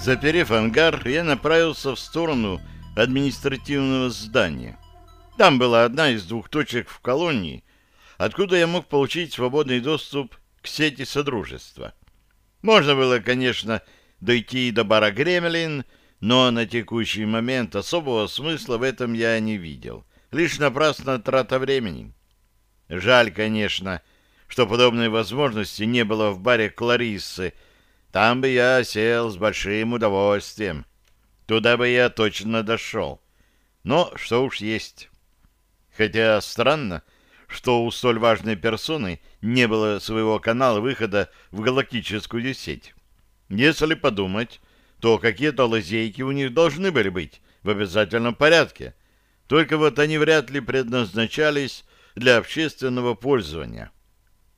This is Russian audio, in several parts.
Заперев ангар, я направился в сторону административного здания. Там была одна из двух точек в колонии, откуда я мог получить свободный доступ к сети Содружества. Можно было, конечно, дойти до бара Гремлин, но на текущий момент особого смысла в этом я не видел. Лишь напрасно трата времени. Жаль, конечно, что подобной возможности не было в баре Клариссы. Там бы я сел с большим удовольствием. Туда бы я точно дошел. Но что уж есть. Хотя странно, что у столь важной персоны не было своего канала выхода в галактическую сеть. Если подумать, то какие-то лазейки у них должны были быть в обязательном порядке. Только вот они вряд ли предназначались для общественного пользования.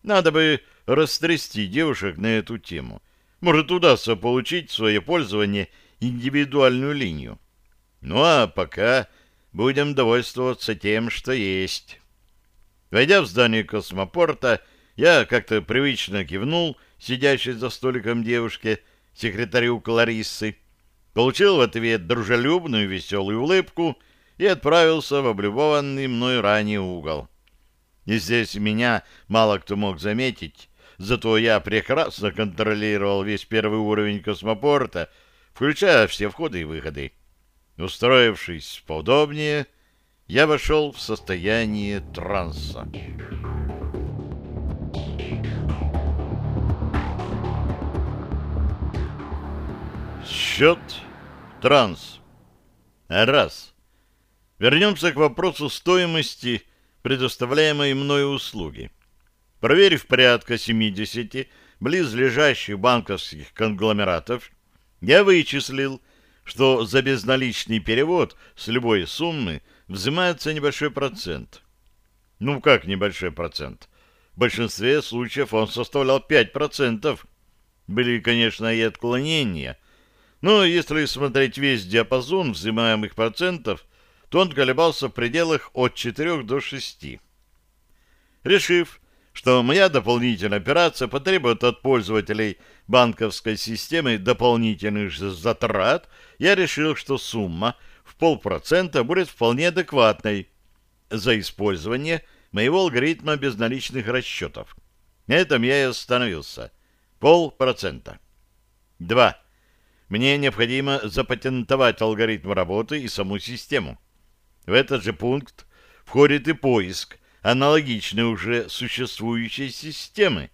Надо бы растрясти девушек на эту тему. Может, удастся получить в свое пользование индивидуальную линию. Ну а пока будем довольствоваться тем, что есть. Войдя в здание космопорта, я как-то привычно кивнул сидящей за столиком девушке, секретарю Клариссы, получил в ответ дружелюбную веселую улыбку и отправился в облюбованный мной ранее угол. И здесь меня мало кто мог заметить, зато я прекрасно контролировал весь первый уровень космопорта, включая все входы и выходы. Устроившись поудобнее, я вошел в состояние транса. Счет транс. Раз. Вернемся к вопросу стоимости предоставляемой мною услуги. Проверив порядка 70 близлежащих банковских конгломератов, я вычислил, что за безналичный перевод с любой суммы взимается небольшой процент. Ну, как небольшой процент? В большинстве случаев он составлял 5%. Были, конечно, и отклонения, но если смотреть весь диапазон взимаемых процентов, то он колебался в пределах от 4 до 6. Решив, что моя дополнительная операция потребует от пользователей банковской системы дополнительных затрат, я решил, что сумма в полпроцента будет вполне адекватной за использование моего алгоритма безналичных расчетов. На этом я и остановился. Полпроцента. Два. Мне необходимо запатентовать алгоритм работы и саму систему. В этот же пункт входит и поиск аналогичной уже существующей системы,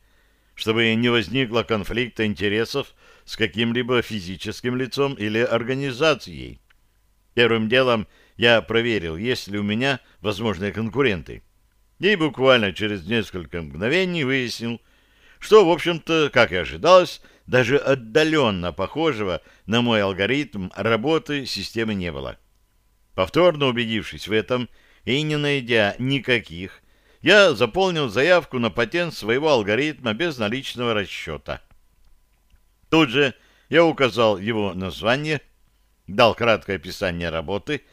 чтобы не возникло конфликта интересов с каким-либо физическим лицом или организацией. Первым делом я проверил, есть ли у меня возможные конкуренты. И буквально через несколько мгновений выяснил, что, в общем-то, как и ожидалось, даже отдаленно похожего на мой алгоритм работы системы не было. Повторно убедившись в этом и не найдя никаких, я заполнил заявку на патент своего алгоритма без наличного расчета. Тут же я указал его название, дал краткое описание работы,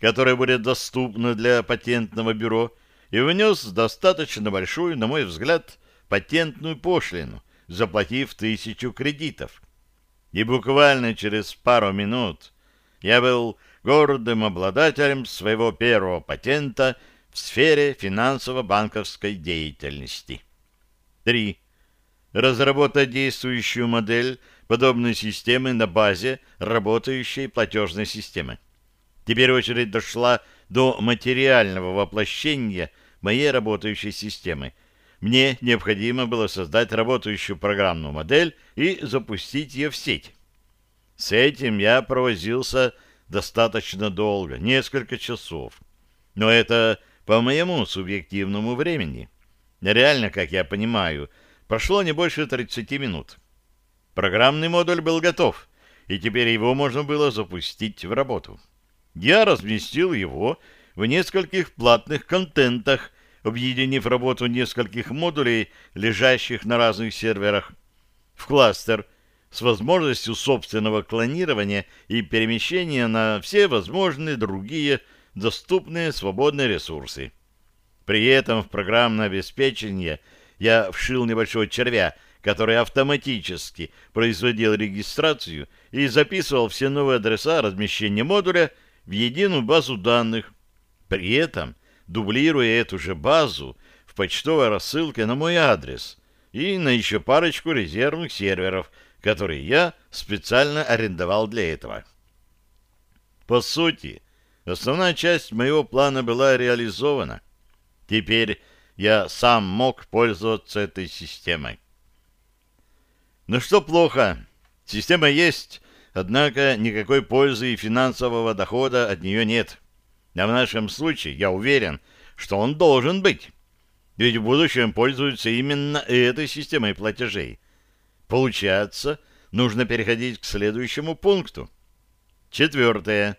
которое будет доступно для патентного бюро, и внес достаточно большую, на мой взгляд, патентную пошлину, заплатив тысячу кредитов. И буквально через пару минут я был гордым обладателем своего первого патента в сфере финансово-банковской деятельности. 3. Разработать действующую модель подобной системы на базе работающей платежной системы. Теперь очередь дошла до материального воплощения моей работающей системы. Мне необходимо было создать работающую программную модель и запустить ее в сеть. С этим я провозился достаточно долго, несколько часов. Но это по моему субъективному времени. Реально, как я понимаю, прошло не больше 30 минут. Программный модуль был готов, и теперь его можно было запустить в работу. Я разместил его в нескольких платных контентах, объединив работу нескольких модулей, лежащих на разных серверах, в кластер с возможностью собственного клонирования и перемещения на все возможные другие доступные свободные ресурсы. При этом в программное обеспечение я вшил небольшого червя, который автоматически производил регистрацию и записывал все новые адреса размещения модуля в единую базу данных, при этом дублируя эту же базу в почтовой рассылке на мой адрес и на еще парочку резервных серверов, которые я специально арендовал для этого. По сути, основная часть моего плана была реализована. Теперь я сам мог пользоваться этой системой. Но что плохо? Система есть, однако никакой пользы и финансового дохода от нее нет. А в нашем случае я уверен, что он должен быть. Ведь в будущем пользуются именно этой системой платежей. Получается, нужно переходить к следующему пункту. Четвертое.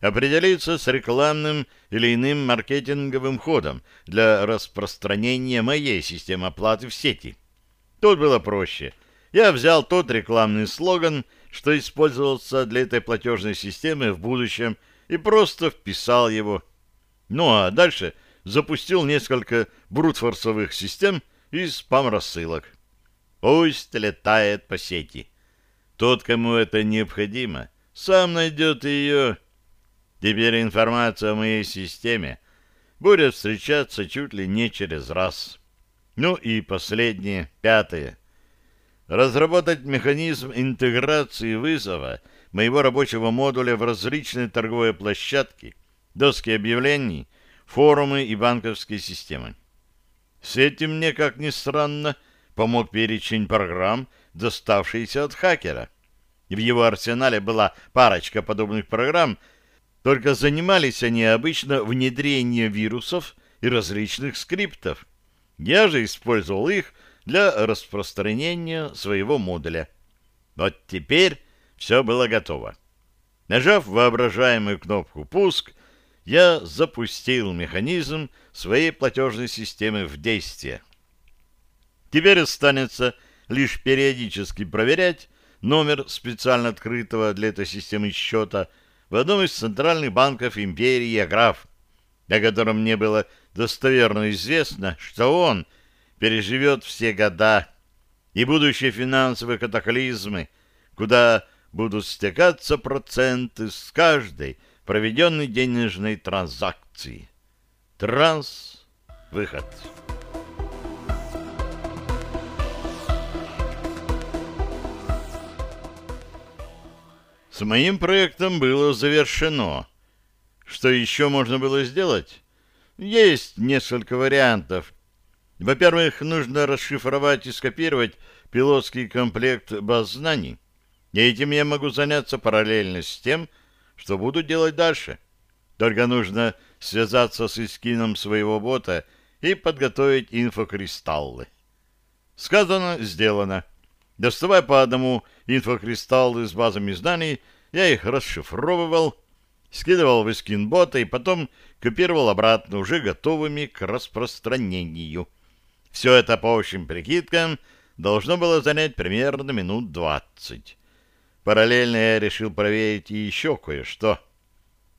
Определиться с рекламным или иным маркетинговым ходом для распространения моей системы оплаты в сети. Тут было проще. Я взял тот рекламный слоган, что использовался для этой платежной системы в будущем, и просто вписал его. Ну а дальше запустил несколько брутфорсовых систем и спам-рассылок. Пусть летает по сети. Тот, кому это необходимо, сам найдет ее. Теперь информация о моей системе будет встречаться чуть ли не через раз. Ну и последнее, пятое. Разработать механизм интеграции вызова моего рабочего модуля в различные торговые площадки, доски объявлений, форумы и банковские системы. С этим мне, как ни странно, помог перечень программ, доставшийся от хакера. В его арсенале была парочка подобных программ, только занимались они обычно внедрением вирусов и различных скриптов. Я же использовал их для распространения своего модуля. Вот теперь все было готово. Нажав воображаемую кнопку «Пуск», я запустил механизм своей платежной системы в действие. Теперь останется лишь периодически проверять номер специально открытого для этой системы счета в одном из центральных банков империи Аграф, о котором мне было достоверно известно, что он переживет все года и будущие финансовые катаклизмы, куда будут стекаться проценты с каждой проведенной денежной транзакции. Транс. С моим проектом было завершено. Что еще можно было сделать? Есть несколько вариантов. Во-первых, нужно расшифровать и скопировать пилотский комплект баз знаний. Этим я могу заняться параллельно с тем, что буду делать дальше. Только нужно связаться с эскином своего бота и подготовить инфокристаллы. Сказано, сделано. Доставая по одному инфокристаллы с базами знаний, я их расшифровывал, скидывал в эскин бота и потом копировал обратно уже готовыми к распространению. Все это по общим прикидкам должно было занять примерно минут двадцать. Параллельно я решил проверить и еще кое-что.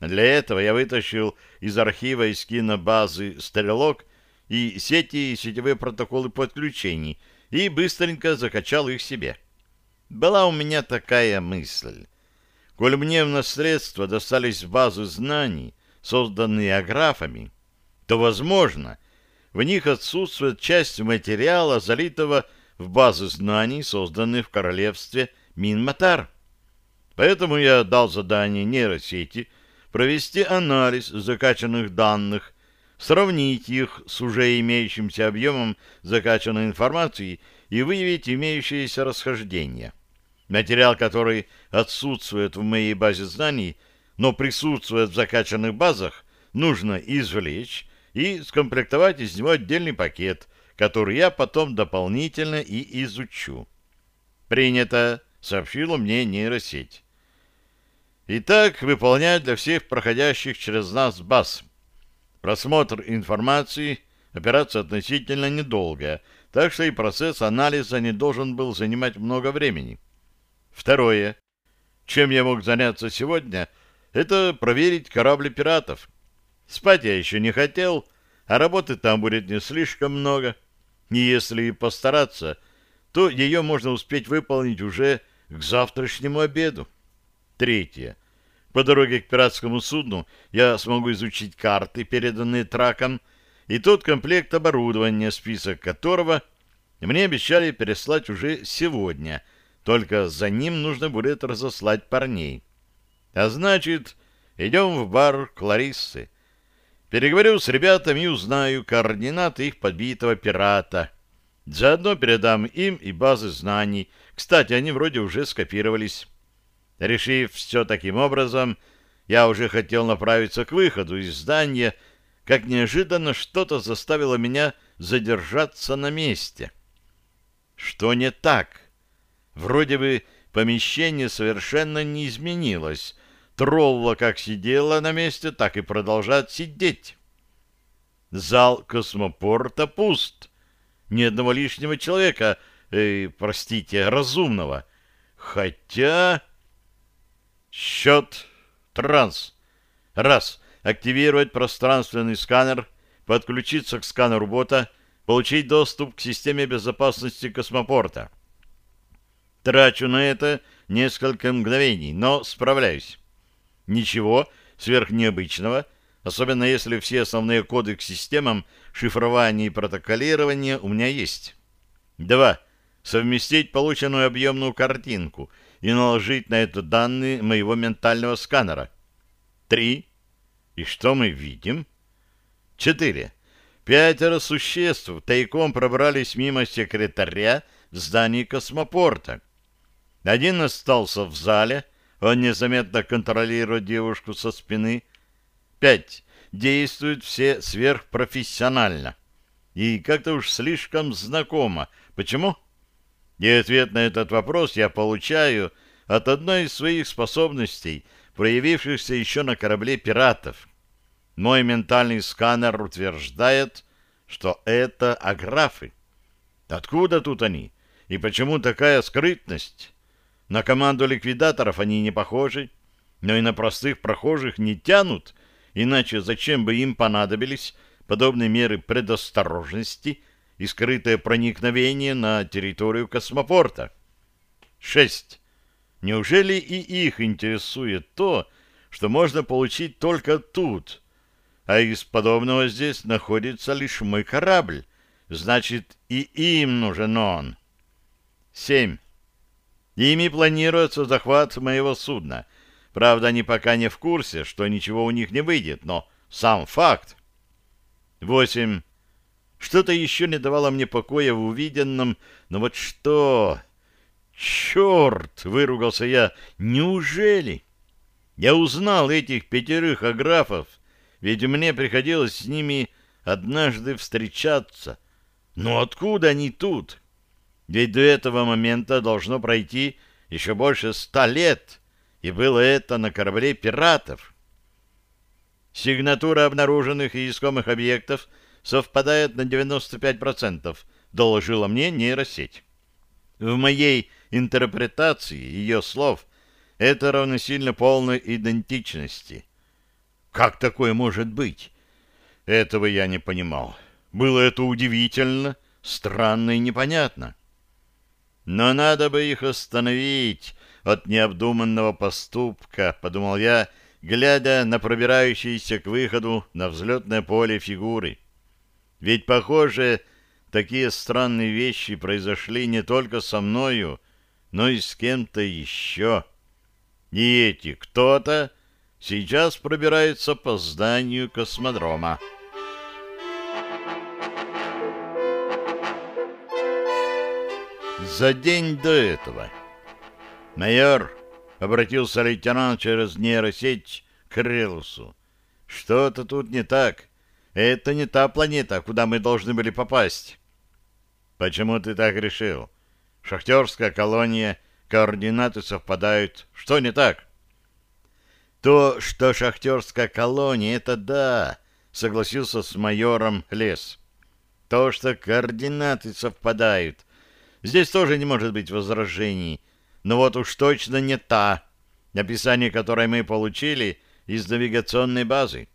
Для этого я вытащил из архива из кинобазы «Стрелок» и сети и сетевые протоколы подключений и быстренько закачал их себе. Была у меня такая мысль. Коль мне в наследство достались базы знаний, созданные аграфами, то, возможно, в них отсутствует часть материала, залитого в базы знаний, созданные в королевстве Минматар. Поэтому я дал задание нейросети провести анализ закачанных данных, сравнить их с уже имеющимся объемом закачанной информации и выявить имеющиеся расхождения. Материал, который отсутствует в моей базе знаний, но присутствует в закачанных базах, нужно извлечь и скомплектовать из него отдельный пакет, который я потом дополнительно и изучу. «Принято», — сообщила мне нейросеть. Итак, выполнять для всех проходящих через нас баз. Просмотр информации — операция относительно недолгая, так что и процесс анализа не должен был занимать много времени. Второе. Чем я мог заняться сегодня, это проверить корабли пиратов. Спать я еще не хотел, а работы там будет не слишком много. И если постараться, то ее можно успеть выполнить уже к завтрашнему обеду. Третье. По дороге к пиратскому судну я смогу изучить карты, переданные траком, и тот комплект оборудования, список которого мне обещали переслать уже сегодня, только за ним нужно будет разослать парней. А значит, идем в бар Клариссы. Переговорю с ребятами и узнаю координаты их подбитого пирата. Заодно передам им и базы знаний. Кстати, они вроде уже скопировались. Решив все таким образом, я уже хотел направиться к выходу из здания, как неожиданно что-то заставило меня задержаться на месте. Что не так? Вроде бы помещение совершенно не изменилось. Тролла как сидела на месте, так и продолжает сидеть. Зал космопорта пуст. Ни одного лишнего человека, э, простите, разумного. Хотя... Счет транс. Раз. Активировать пространственный сканер, подключиться к сканеру бота, получить доступ к системе безопасности космопорта. Трачу на это несколько мгновений, но справляюсь. Ничего сверхнеобычного, особенно если все основные коды к системам шифрования и протоколирования у меня есть. Два. Совместить полученную объемную картинку и наложить на это данные моего ментального сканера. Три. И что мы видим? Четыре. Пятеро существ тайком пробрались мимо секретаря в здании космопорта. Один остался в зале, он незаметно контролирует девушку со спины. Пять. Действуют все сверхпрофессионально. И как-то уж слишком знакомо. Почему? И ответ на этот вопрос я получаю от одной из своих способностей, проявившихся еще на корабле пиратов. Мой ментальный сканер утверждает, что это аграфы. Откуда тут они? И почему такая скрытность? На команду ликвидаторов они не похожи, но и на простых прохожих не тянут, иначе зачем бы им понадобились подобные меры предосторожности и скрытое проникновение на территорию космопорта? 6. Неужели и их интересует то, что можно получить только тут, а из подобного здесь находится лишь мой корабль, значит, и им нужен он? 7. Ими планируется захват моего судна. Правда, они пока не в курсе, что ничего у них не выйдет, но сам факт. Восемь. Что-то еще не давало мне покоя в увиденном, но вот что... Черт! — выругался я. Неужели? Я узнал этих пятерых аграфов, ведь мне приходилось с ними однажды встречаться. Но откуда они тут? — ведь до этого момента должно пройти еще больше ста лет, и было это на корабле пиратов. Сигнатура обнаруженных и искомых объектов совпадает на 95%, доложила мне нейросеть. В моей интерпретации ее слов это равносильно полной идентичности. Как такое может быть? Этого я не понимал. Было это удивительно, странно и непонятно. Но надо бы их остановить от необдуманного поступка, подумал я, глядя на пробирающиеся к выходу на взлетное поле фигуры. Ведь, похоже, такие странные вещи произошли не только со мною, но и с кем-то еще. И эти кто-то сейчас пробирается по зданию космодрома. за день до этого. «Майор», — обратился лейтенант через нейросеть к Релусу, — «что-то тут не так. Это не та планета, куда мы должны были попасть». «Почему ты так решил? Шахтерская колония, координаты совпадают. Что не так?» «То, что шахтерская колония, это да», — согласился с майором Лес. «То, что координаты совпадают, Здесь тоже не может быть возражений. Но вот уж точно не та, описание которой мы получили из навигационной базы.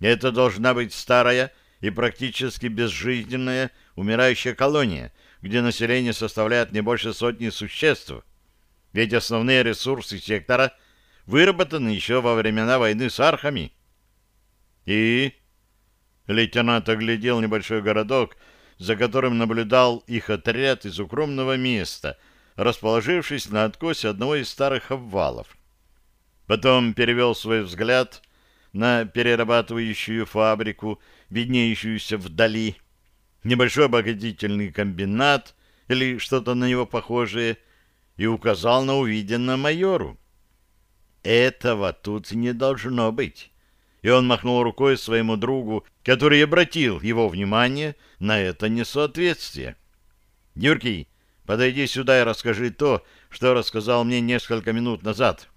Это должна быть старая и практически безжизненная умирающая колония, где население составляет не больше сотни существ. Ведь основные ресурсы сектора выработаны еще во времена войны с архами. И лейтенант оглядел небольшой городок, за которым наблюдал их отряд из укромного места, расположившись на откосе одного из старых обвалов. Потом перевел свой взгляд на перерабатывающую фабрику, виднеющуюся вдали, небольшой обогатительный комбинат или что-то на него похожее, и указал на увиденное майору. Этого тут не должно быть. И он махнул рукой своему другу, который обратил его внимание на это несоответствие. «Юркий, подойди сюда и расскажи то, что рассказал мне несколько минут назад».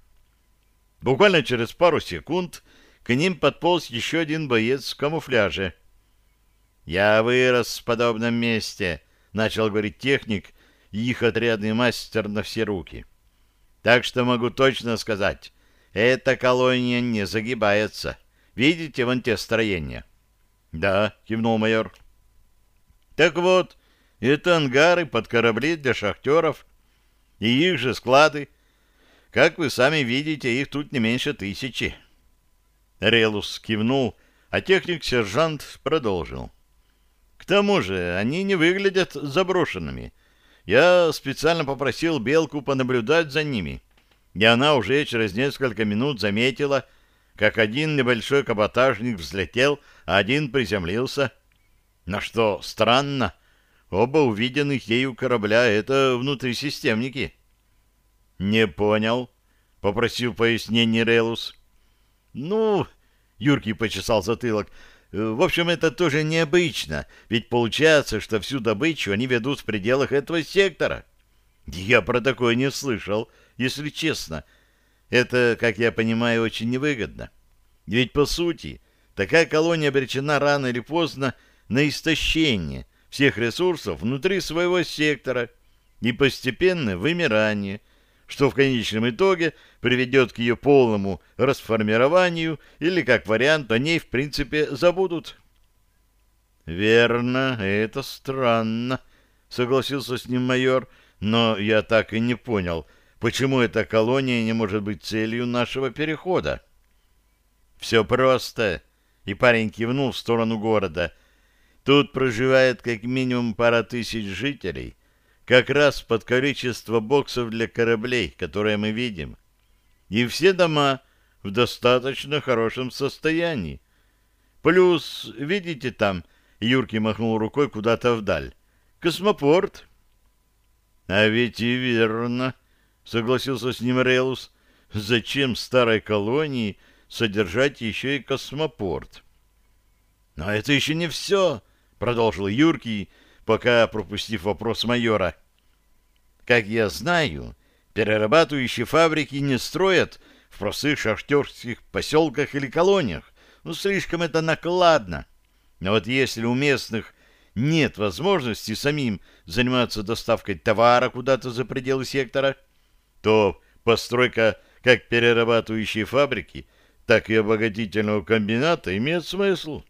Буквально через пару секунд к ним подполз еще один боец в камуфляже. «Я вырос в подобном месте», — начал говорить техник и их отрядный мастер на все руки. «Так что могу точно сказать, эта колония не загибается. Видите вон те строения?» «Да», — кивнул майор. «Так вот, это ангары под корабли для шахтеров и их же склады. Как вы сами видите, их тут не меньше тысячи». Релус кивнул, а техник-сержант продолжил. К тому же они не выглядят заброшенными. Я специально попросил Белку понаблюдать за ними, и она уже через несколько минут заметила, как один небольшой каботажник взлетел, а один приземлился. На что странно, оба увиденных ею корабля — это внутрисистемники. — Не понял, — попросил пояснение Релус. Ну, Юркий почесал затылок, э, в общем, это тоже необычно, ведь получается, что всю добычу они ведут в пределах этого сектора. Я про такое не слышал, если честно. Это, как я понимаю, очень невыгодно. Ведь, по сути, такая колония обречена рано или поздно на истощение всех ресурсов внутри своего сектора и постепенное вымирание, что в конечном итоге приведет к ее полному расформированию или, как вариант, о ней, в принципе, забудут. «Верно, это странно», — согласился с ним майор, «но я так и не понял, почему эта колония не может быть целью нашего перехода». «Все просто», — и парень кивнул в сторону города. «Тут проживает как минимум пара тысяч жителей» как раз под количество боксов для кораблей, которые мы видим. И все дома в достаточно хорошем состоянии. Плюс, видите там, Юрки махнул рукой куда-то вдаль, космопорт. А ведь и верно, согласился с ним Релус. Зачем старой колонии содержать еще и космопорт? Но это еще не все, продолжил Юркий, пока пропустив вопрос майора. Как я знаю, перерабатывающие фабрики не строят в простых шахтерских поселках или колониях. Ну, слишком это накладно. Но вот если у местных нет возможности самим заниматься доставкой товара куда-то за пределы сектора, то постройка как перерабатывающей фабрики, так и обогатительного комбината имеет смысл.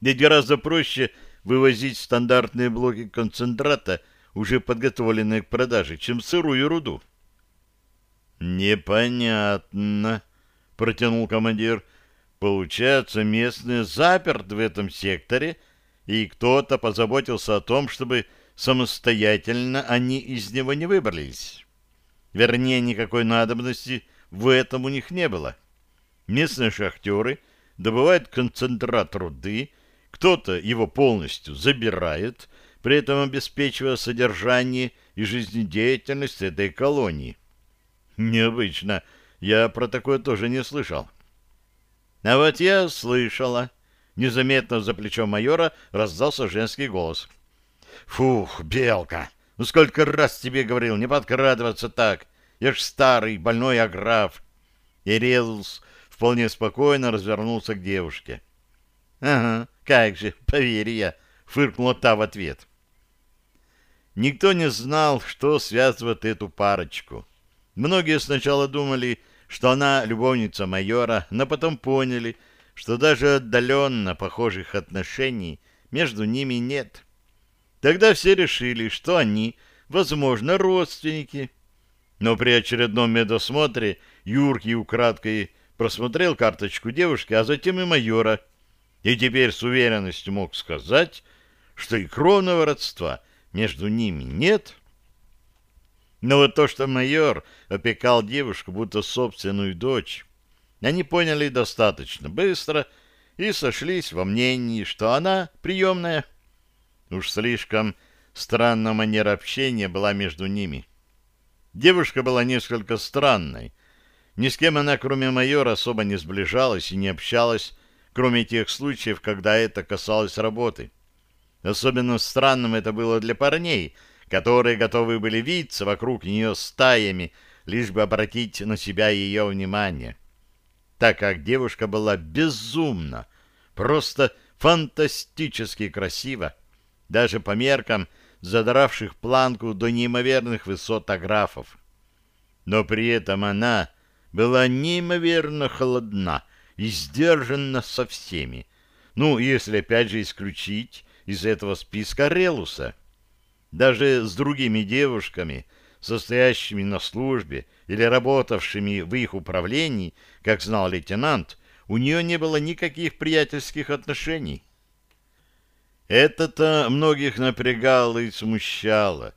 Ведь гораздо проще вывозить стандартные блоки концентрата, уже подготовленные к продаже, чем сырую руду. «Непонятно», — протянул командир. «Получается, местные заперты в этом секторе, и кто-то позаботился о том, чтобы самостоятельно они из него не выбрались. Вернее, никакой надобности в этом у них не было. Местные шахтеры добывают концентрат руды, кто-то его полностью забирает, при этом обеспечивая содержание и жизнедеятельность этой колонии. Необычно. Я про такое тоже не слышал. А вот я слышала. Незаметно за плечом майора раздался женский голос. «Фух, Белка, ну сколько раз тебе говорил, не подкрадываться так. Я ж старый, больной аграф». И Резус вполне спокойно развернулся к девушке. «Ага, как же, поверь я», — фыркнула та в ответ. Никто не знал, что связывает эту парочку. Многие сначала думали, что она любовница майора, но потом поняли, что даже отдаленно похожих отношений между ними нет. Тогда все решили, что они, возможно, родственники. Но при очередном медосмотре Юркий украдкой просмотрел карточку девушки, а затем и майора, и теперь с уверенностью мог сказать, что и кровного родства между ними нет. Но вот то, что майор опекал девушку, будто собственную дочь, они поняли достаточно быстро и сошлись во мнении, что она приемная. Уж слишком странная манера общения была между ними. Девушка была несколько странной. Ни с кем она, кроме майора, особо не сближалась и не общалась, кроме тех случаев, когда это касалось работы. Особенно странным это было для парней, которые готовы были виться вокруг нее стаями, лишь бы обратить на себя ее внимание. Так как девушка была безумна, просто фантастически красива, даже по меркам задравших планку до неимоверных высот аграфов. Но при этом она была неимоверно холодна и сдержанна со всеми, ну, если опять же исключить из этого списка Релуса. Даже с другими девушками, состоящими на службе или работавшими в их управлении, как знал лейтенант, у нее не было никаких приятельских отношений. Это-то многих напрягало и смущало.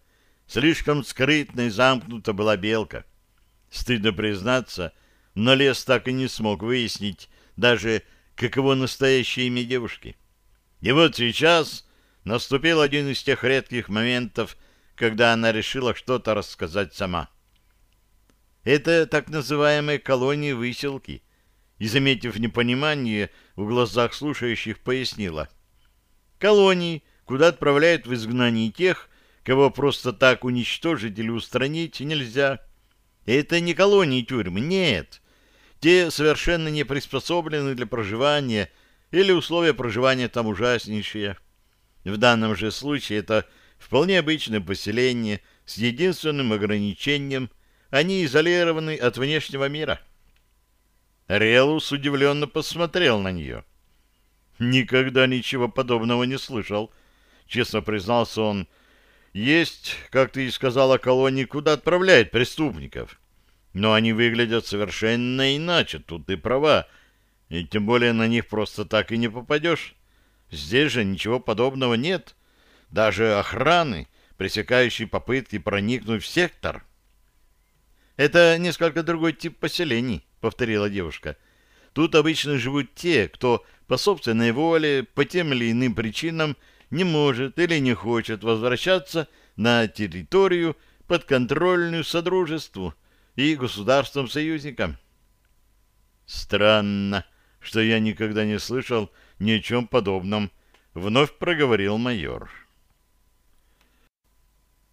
Слишком скрытно и замкнута была белка. Стыдно признаться, но лес так и не смог выяснить даже, каково настоящее имя девушки. И вот сейчас наступил один из тех редких моментов, когда она решила что-то рассказать сама. Это так называемые колонии выселки. И, заметив непонимание, в глазах слушающих пояснила. Колонии, куда отправляют в изгнание тех, кого просто так уничтожить или устранить нельзя. Это не колонии тюрьмы, нет. Те совершенно не приспособлены для проживания, или условия проживания там ужаснейшие. В данном же случае это вполне обычное поселение с единственным ограничением – они изолированы от внешнего мира. Релус удивленно посмотрел на нее. «Никогда ничего подобного не слышал», — честно признался он. «Есть, как ты и сказала, колонии, куда отправляют преступников. Но они выглядят совершенно иначе, тут ты права. И тем более на них просто так и не попадешь. Здесь же ничего подобного нет. Даже охраны, пресекающей попытки проникнуть в сектор. Это несколько другой тип поселений, повторила девушка. Тут обычно живут те, кто по собственной воле, по тем или иным причинам не может или не хочет возвращаться на территорию, подконтрольную Содружеству и государствам-союзникам. Странно, что я никогда не слышал ни о чем подобном, вновь проговорил майор.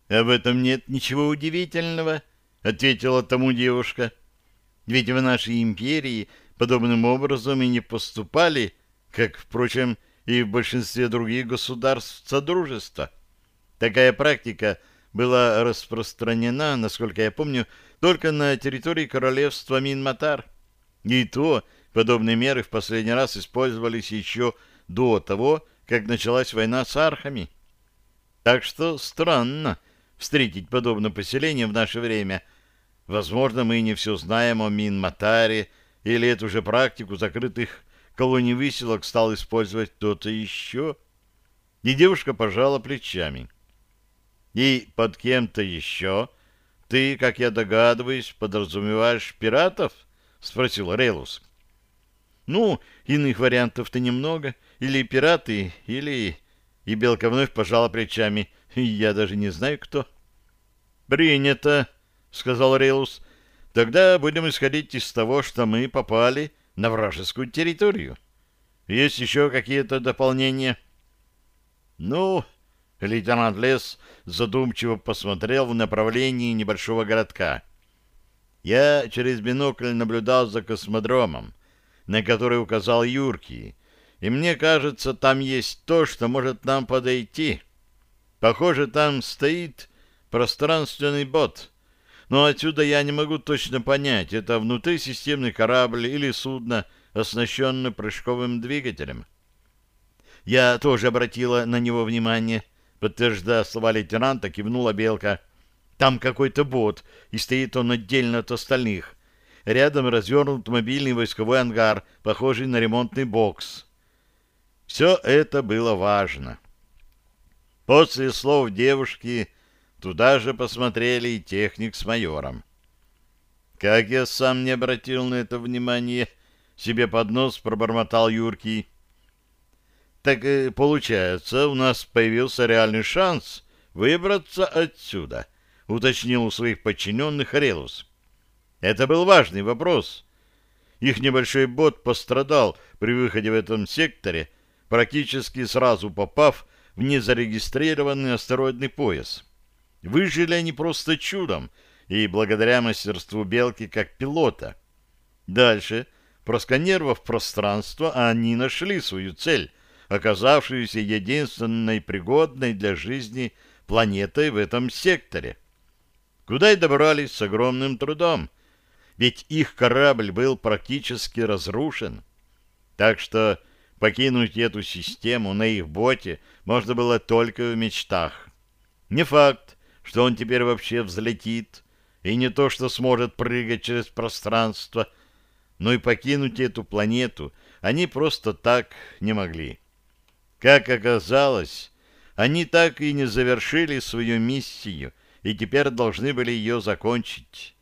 Об этом нет ничего удивительного, ответила тому девушка. Ведь в нашей империи подобным образом и не поступали, как, впрочем, и в большинстве других государств Содружества. Такая практика была распространена, насколько я помню, только на территории королевства Минматар. И то подобные меры в последний раз использовались еще до того, как началась война с архами. Так что странно встретить подобное поселение в наше время. Возможно, мы не все знаем о Минматаре, или эту же практику закрытых колоний выселок стал использовать кто-то еще. И девушка пожала плечами. И под кем-то еще ты, как я догадываюсь, подразумеваешь пиратов? Спросил Рейлус. Ну, иных вариантов-то немного. Или пираты, или... И Белка вновь пожала плечами. Я даже не знаю, кто. «Принято», — сказал Рейлус. «Тогда будем исходить из того, что мы попали на вражескую территорию. Есть еще какие-то дополнения?» «Ну...» — лейтенант Лес задумчиво посмотрел в направлении небольшого городка. «Я через бинокль наблюдал за космодромом, на который указал Юркий, и мне кажется, там есть то, что может нам подойти. Похоже, там стоит пространственный бот» но отсюда я не могу точно понять, это внутрисистемный корабль или судно, оснащенное прыжковым двигателем. Я тоже обратила на него внимание, подтверждая слова лейтенанта, кивнула Белка. Там какой-то бот, и стоит он отдельно от остальных. Рядом развернут мобильный войсковой ангар, похожий на ремонтный бокс. Все это было важно. После слов девушки туда же посмотрели и техник с майором. Как я сам не обратил на это внимание, себе под нос пробормотал Юркий. Так э, получается, у нас появился реальный шанс выбраться отсюда, уточнил у своих подчиненных Орелус. Это был важный вопрос. Их небольшой бот пострадал при выходе в этом секторе, практически сразу попав в незарегистрированный астероидный пояс. Выжили они просто чудом и благодаря мастерству Белки как пилота. Дальше, просканировав пространство, они нашли свою цель, оказавшуюся единственной пригодной для жизни планетой в этом секторе. Куда и добрались с огромным трудом, ведь их корабль был практически разрушен. Так что покинуть эту систему на их боте можно было только в мечтах. Не факт, что он теперь вообще взлетит, и не то, что сможет прыгать через пространство, но и покинуть эту планету они просто так не могли. Как оказалось, они так и не завершили свою миссию, и теперь должны были ее закончить.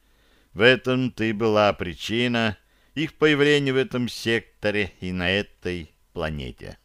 В этом-то и была причина их появления в этом секторе и на этой планете.